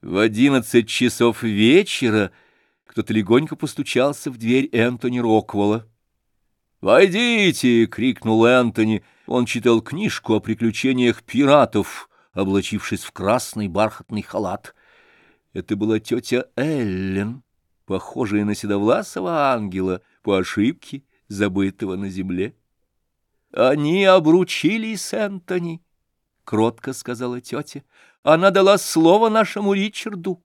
В одиннадцать часов вечера кто-то легонько постучался в дверь Энтони Роквелла. «Войдите!» — крикнул Энтони. Он читал книжку о приключениях пиратов, облачившись в красный бархатный халат. Это была тетя Эллен, похожая на седовласого ангела, по ошибке забытого на земле. «Они обручились Энтони», — кротко сказала тетя. «Она дала слово нашему Ричарду».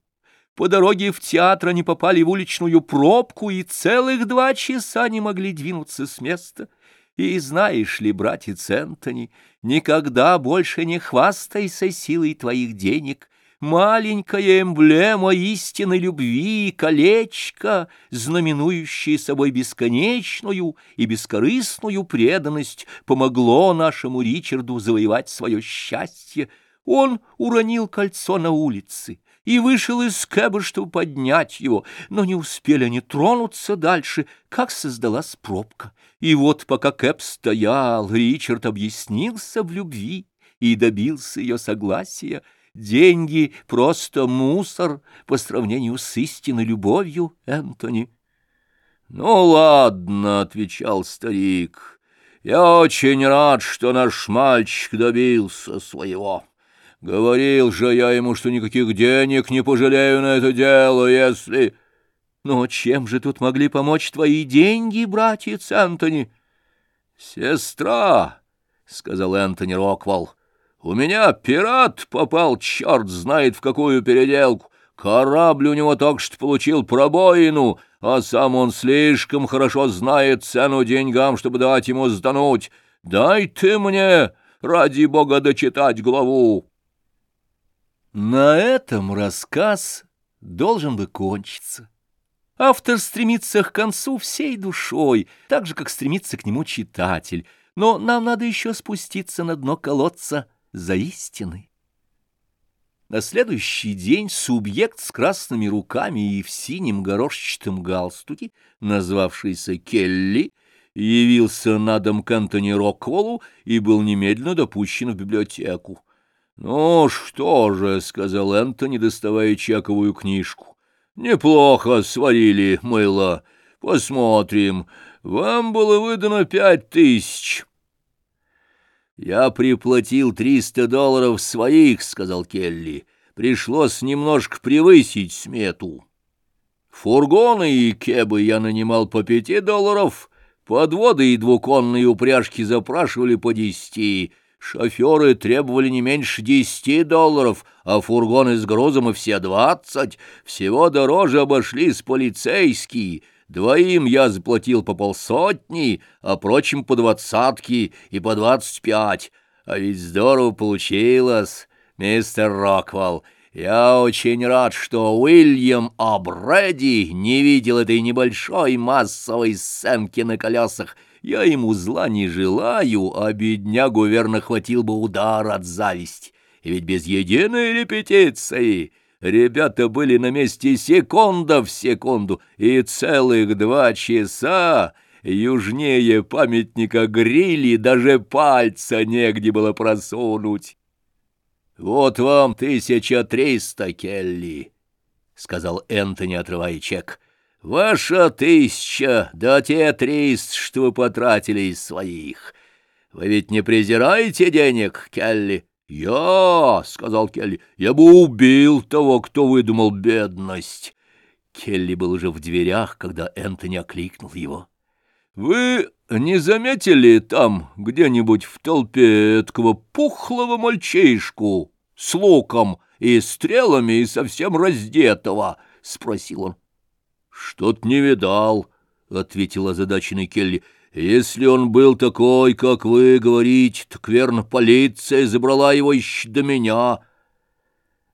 По дороге в театр они попали в уличную пробку и целых два часа не могли двинуться с места. И знаешь ли, братец Энтони, никогда больше не хвастайся силой твоих денег. Маленькая эмблема истинной любви, колечко, знаменующее собой бесконечную и бескорыстную преданность, помогло нашему Ричарду завоевать свое счастье. Он уронил кольцо на улице и вышел из кэба, чтобы поднять его, но не успели они тронуться дальше, как создалась пробка. И вот пока кэб стоял, Ричард объяснился в любви и добился ее согласия. Деньги — просто мусор по сравнению с истинной любовью, Энтони. — Ну, ладно, — отвечал старик, — я очень рад, что наш мальчик добился своего. Говорил же я ему, что никаких денег не пожалею на это дело, если... Но чем же тут могли помочь твои деньги, братец Антони? Сестра, — сказал Антони Роквелл, — у меня пират попал, черт знает в какую переделку. Корабль у него только что получил пробоину, а сам он слишком хорошо знает цену деньгам, чтобы дать ему сдануть. Дай ты мне, ради бога, дочитать главу. На этом рассказ должен бы кончиться. Автор стремится к концу всей душой, так же, как стремится к нему читатель, но нам надо еще спуститься на дно колодца за истиной. На следующий день субъект с красными руками и в синем горошчатом галстуке, назвавшийся Келли, явился на дом к Антони Роквеллу и был немедленно допущен в библиотеку. «Ну что же», — сказал Энтони, доставая чековую книжку, — «неплохо сварили мыло. Посмотрим. Вам было выдано пять тысяч». «Я приплатил триста долларов своих», — сказал Келли. «Пришлось немножко превысить смету. Фургоны и кебы я нанимал по пяти долларов, подводы и двуконные упряжки запрашивали по десяти». Шоферы требовали не меньше десяти долларов, а фургоны с грузом и все двадцать. Всего дороже обошлись полицейские. Двоим я заплатил по полсотни, а прочим по двадцатки и по двадцать пять. А ведь здорово получилось, мистер Роквелл. Я очень рад, что Уильям О'Брэди не видел этой небольшой массовой сценки на колесах, я ему зла не желаю, а беднягу верно хватил бы удар от зависти. И ведь без единой репетиции ребята были на месте секунда в секунду, и целых два часа южнее памятника грили даже пальца негде было просунуть. «Вот вам тысяча триста, Келли», — сказал Энтони, отрывая чек. Ваша тысяча, да те триста, что вы потратили из своих. Вы ведь не презираете денег, Келли? Я, — сказал Келли, — я бы убил того, кто выдумал бедность. Келли был уже в дверях, когда Энтони окликнул его. Вы не заметили там где-нибудь в толпе этого пухлого мальчишку с луком и стрелами и совсем раздетого? — спросил он. Что-то не видал, — ответил озадаченный Келли. Если он был такой, как вы говорите, так верно, полиция забрала его еще до меня.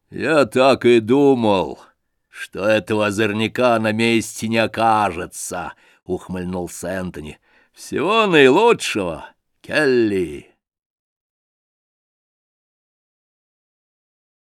Я так и думал, что этого озорняка на месте не окажется, — ухмыльнулся Энтони. Всего наилучшего, Келли.